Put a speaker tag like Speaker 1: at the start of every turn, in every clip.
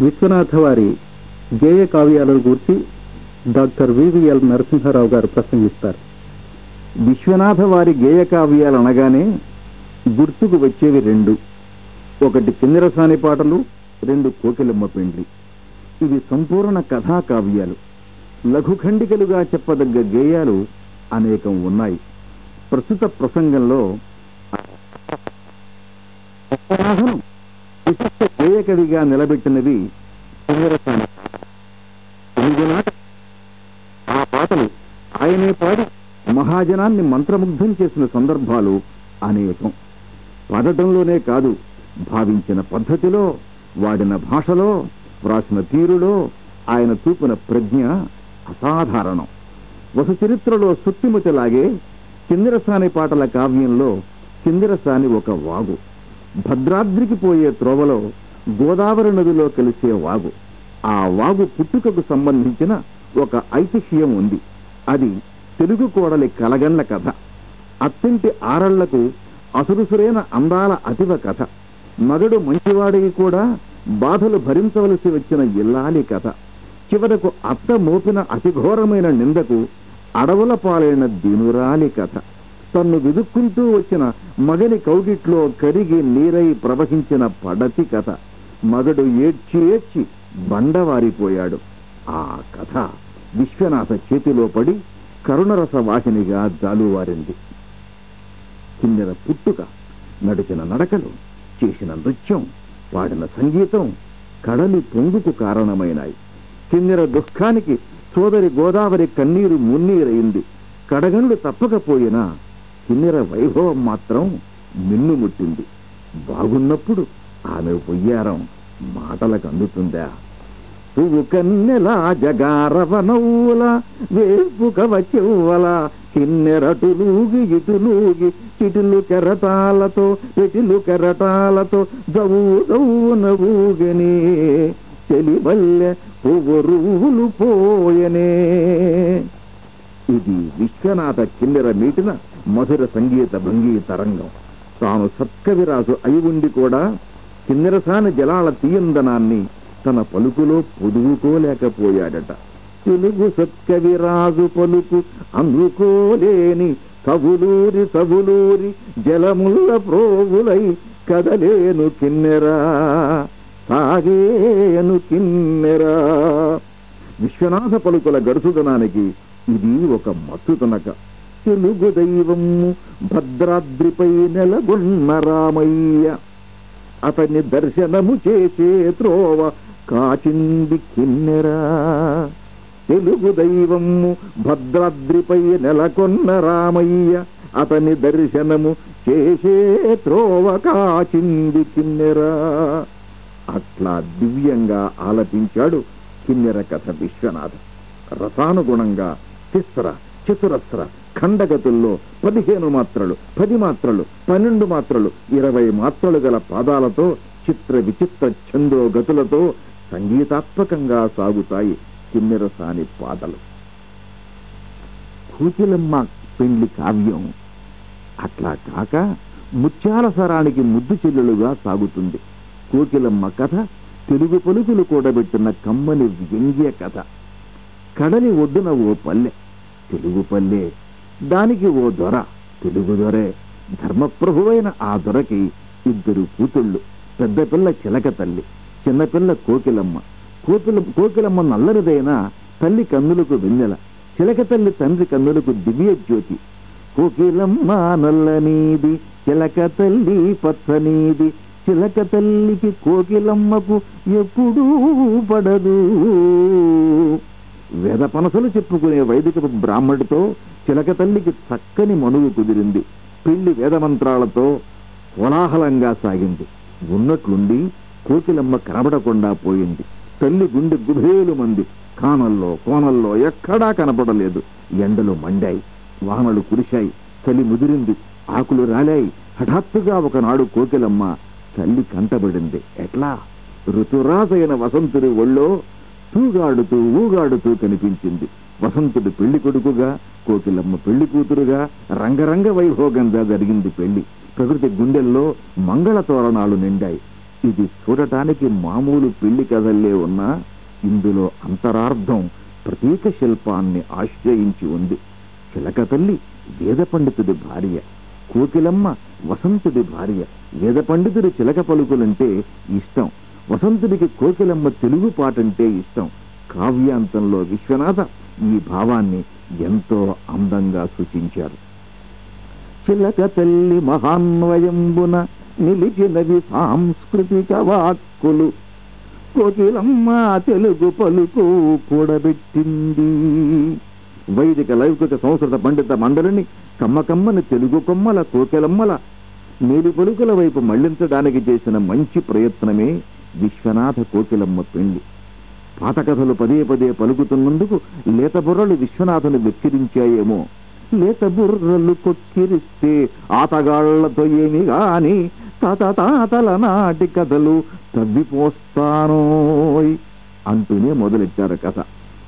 Speaker 1: విశ్వనాథ వారి గేయ కావ్యాలను గురించి డాక్టర్ వివిఎల్ నరసింహారావు గారు ప్రసంగిస్తారు.
Speaker 2: విశ్వనాథ వారి గేయ కావ్యాలు అనగానే గుర్తుకు వచ్చేవి రెండు. ఒకటి కిందరసాని పాటలు రెండు కోకిలమ్మ పెండ్లి. ఇవి సంపూర్ణ కథా కావ్యాలు. లఘుఖండికలుగా చెప్పదగ్గ గేయాలు అనేకం ఉన్నాయి. ప్రస్తుత ప్రసంగంలో విశిష్ట గేయ నిలబెట్టినవి కిన్నెరసాని ఆ పాటలు ఆయనే పాడి మహాజనాన్ని మంత్రముగ్ధం చేసిన సందర్భాలు అనేకం. పాడటంలోనే కాదు భావించిన పద్ధతిలో వాడిన భాషలో వ్రాసిన తీరులో ఆయన చూపిన ప్రజ్ఞ అసాధారణం. వసు చరిత్రలో సుత్తిమతిలాగే కిందిరసాని పాటల కావ్యంలో కిందిరసాని ఒక వాగు. భద్రాద్రికి పోయే త్రోవలో గోదావరి నదిలో కలిసే వాగు. ఆ వాగు పుట్టుకకు సంబంధించిన ఒక ఐతిహ్యం ఉంది. అది తెలుగు కోడలి కలగండ్ల కథ. అత్తింటి ఆరళ్ళకు అసురుసురైన అందాల అతివ కథ. మగడు మంచివాడికి కూడా బాధలు భరించవలసి వచ్చిన ఇల్లాలి కథ. చివరకు అత్త మోపిన అతిఘోరమైన నిందకు అడవుల పాలైన దినురాలి కథ. తన్ను వెదుక్కుంటూ వచ్చిన మగని కౌగిట్లో కరిగి నీరై ప్రవహించిన పడతి కథ. మగడు ఏడ్చి ఏడ్చి బండవారిపోయాడు. ఆ కథ విశ్వనాథ చేతిలో పడి కరుణరస వాహినిగా జాలువారింది. కిందన పుట్టుక నడిచిన నడకలు చేసిన నృత్యం పాడిన సంగీతం కడలి పొంగుకు కారణమైనాయి. కిన్నెర దుఃఖానికి సోదరి గోదావరి కన్నీరు మున్నీరైంది. కడగనుడు తప్పకపోయినా కిన్నెర వైభవం మాత్రం మిన్నుముట్టింది బాగున్నప్పుడు ఆమె పొయ్యారం మాటలకు అందుతుందా? పువ్వు కన్నెల జగారవనవుల వేపుక వచ్చెవ్వల కిన్నెరటులూగి ఇటులూగి చిటులు కెరటాలతో ఇటులు కెరటాలతో దవ్వు జవున ఊగనే చెలిబల్లె పువ్వు రువులు పోయనే. ఇది విశ్వనాథ కిన్నెర మీటిన మధుర సంగీత భంగీ తరంగం. తాను సత్కవిరాజు అయి ఉండి కూడా కిన్నెరసాని జలాల తీయందనాన్ని తన పలుకులో పొదువుకోలేకపోయాడట. తెలుగు సత్కవిరాజు పలుకు అందుకోలేని సవులూరి సవులూరి జలముల ప్రోగులై కదలేను కిన్నెరా సాగేను కిన్నెరా. విశ్వనాథ పలుకుల గడుసుదనానికి ఇది ఒక మత్తుతనక తెలుగు దైవము భద్రాద్రిపై నెలగొన్న రామయ్య. అతన్ని దర్శనము చేసే త్రోవ కాచింది కిన్నెరా. తెలుగు దైవము భద్రాద్రిపై నెలకొన్న రామయ్య అతని దర్శనము చేసే త్రోవ కాచింది కిన్నెరా. అట్లా దివ్యంగా ఆలపించాడు కిన్నెర కథ విశ్వనాథ. రసానుగుణంగా తిస్ర చతురస్ర ఖండగతుల్లో పదిహేను మాత్రలు పది మాత్రలు పన్నెండు మాత్రలు ఇరవై మాత్రలు గల పాదాలతో చిత్ర విచిత్ర ఛందో గతులతో సంగీతాత్మకంగా సాగుతాయి కిన్నెరసాని పాటలు. కూచిలమ్మ పెండ్లి కావ్యం. అట్లా కాక ముత్యాల సరానికి ముద్దు చెల్లెలుగా సాగుతుంది. కోకిలమ్మ కథ తెలుగు పలుకులు కూడబెట్టిన కమ్మని వ్యంగ్య కథ. కడలి ఒడ్డున ఓ పల్లె తెలుగు పల్లె దానికి ఓ దొర తెలుగు దొరే ధర్మప్రభువైన ఆ దొరకి ఇద్దరు కూతుళ్ళు పెద్ద పిల్ల చిలక తల్లి చిన్నపిల్ల కోకిలమ్మ. కోకిల కోకిలమ్మ నల్లరిదైనా తల్లి కన్నులకు వెన్నెల చిలక తల్లి తండ్రి కన్నులకు దివ్య జ్యోతి. కోకిలమ్మ నల్లనీది చిలక తల్లి పచ్చనీది చిలక తల్లికి కోకిలమ్మకు ఎప్పుడూ పడదు. వేద పనసలు చెప్పుకునే వైదిక బ్రాహ్మడితో చిలక తల్లికి చక్కని మనువు కుదిరింది. పెళ్ళి వేదమంత్రాలతో కోలాహలంగా సాగింది. ఉన్నట్లుండి కోకిలమ్మ కనబడకుండా పోయింది. తల్లి గుండె గుభేలు మంది. కానల్లో కోనల్లో ఎక్కడా కనపడలేదు. ఎండలు మండాయి. వానలు కురిశాయి. చలి ముదిరింది. ఆకులు రాలాయి. హఠాత్తుగా ఒకనాడు కోకిలమ్మ తల్లి కంటబడింది. ఎట్లా? ఋతురాజైన వసంతుడి ఒళ్ళో తూగాడుతూ ఊగాడుతూ కనిపించింది. వసంతుడు పెళ్ళి కొడుకుగా కోకిలమ్మ పెళ్ళి కూతురుగా రంగరంగ వైభోగంగా జరిగింది పెళ్ళి. ప్రకృతి గుండెల్లో మంగళ తోరణాలు నిండాయి. ఇది చూడటానికి మామూలు పెళ్ళి కథల్లే ఉన్నా ఇందులో అంతరార్థం ప్రతీక శిల్పాన్ని ఆశ్రయించి ఉంది. చిలక తల్లి వేద పండితుడి భార్య. కోకిలమ్మ వసంతుడి భార్య. వేద పండితుడి చిలక పలుకులంటే ఇష్టం. వసంతుడికి కోకిలమ్మ తెలుగు పాటంటే ఇష్టం. కావ్యాంతంలో విశ్వనాథ ఈ భావాన్ని ఎంతో అందంగా సూచించారు. చిలక తల్లి మహాన్వయంబున నిలిచినవి సాంస్కృతిక వాక్కులు. కోకిలమ్మ తెలుగు పలుకు కూడబెట్టింది. వైదిక లౌకిక సంస్కృత పండిత మండలిని కమ్మకమ్మని తెలుగు కొమ్మల కోకెలమ్మల నీలి పలుకుల వైపు మళ్ళించడానికి చేసిన మంచి ప్రయత్నమే విశ్వనాథ కోకిలమ్మ పెళ్ళి పాత కథలు పదే పదే పలుకుతున్నందుకు లేత బుర్రలు విశ్వనాథుని వెక్కిరించాయేమో. లేత బుర్రలు కొక్కిరిస్తే ఆతగాళ్ళతో ఏమి గాని తాత తాతల నాటి కథలు తవ్విపోస్తానోయ్ అంటూనే మొదలెట్టారు కథ.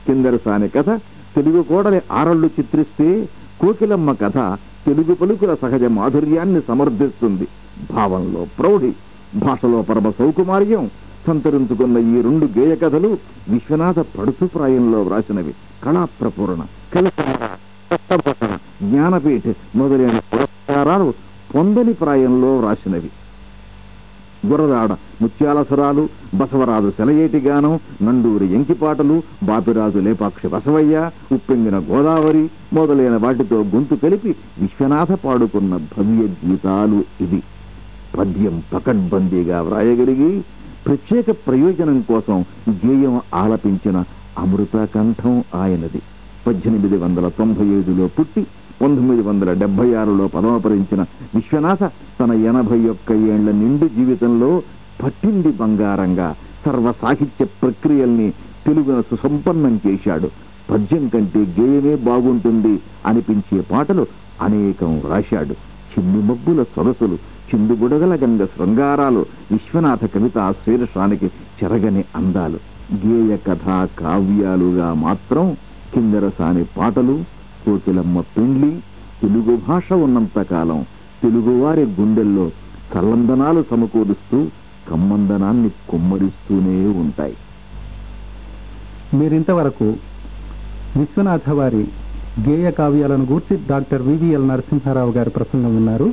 Speaker 2: కిందరసాని కథ తెలుగు కోడలి ఆరళ్ళు చిత్రిస్తే కోకిలమ్మ కథ తెలుగు పలుకుల సహజ మాధుర్యాన్ని సమర్థిస్తుంది. భావంలో ప్రౌఢి భాషలో పరమ సౌకుమార్యం సంతరించుకున్న ఈ రెండు గేయ కథలు విశ్వనాథ పడుచుప్రాయంలో వ్రాసినవి. కళాప్రపూరణ కలకార జ్ఞానపీఠ మొదలైన పురస్కారాలు పొందని ప్రాయంలో వ్రాసినవి. గుర్రదాడ ముత్యాలసురాలు బసవరాజు సెలయేటి గానం నండూరి ఎంకిపాటలు బాపిరాజు లేపాక్షి బసవయ్య ఉప్పెంగిన గోదావరి మొదలైన వాటితో గొంతు కలిపి విశ్వనాథ పాడుకున్న భవ్య గీతాలు ఇది పద్యం పకడ్బందీగా వ్రాయగలిగి ప్రత్యేక ప్రయోజనం కోసం గేయం ఆలపించిన అమృత కంఠం ఆయనది. పద్దెనిమిది వందల తొంభై ఐదులో పుట్టి పంతొమ్మిది వందల డెబ్బై ఆరులో పదమపరించిన విశ్వనాథ తన ఎనభై ఒక్క ఏళ్ళ నిండు జీవితంలో పట్టింది బంగారంగా సర్వ సాహిత్య ప్రక్రియల్ని తెలుగున సుసంపన్నం చేశాడు. పద్యం కంటే గేయమే బాగుంటుంది అనిపించే పాటలు అనేకం రాశాడు చిన్ని మబ్బుల సొగసులు చిందుబుడగల గంగ శృంగారాలు విశ్వనాథ కవిత శీర్షానికి చెరగని అందాలు. గేయ కథ కావ్యాలుగా మాత్రం కిందరసాని పాటలు కోకిలమ్మ పెండ్లి తెలుగు భాష ఉన్నంత కాలం తెలుగువారి గుండెల్లో సల్లందనాలు సమకూరుస్తూ కమ్మందనాన్ని కుమ్మరిస్తూనే ఉంటాయి.
Speaker 1: మీరింతవరకు విశ్వనాథ వారి గేయ కావ్యాలను గూర్చి డాక్టర్ వివిఎల్ నరసింహారావు గారి ప్రసంగం విన్నారు.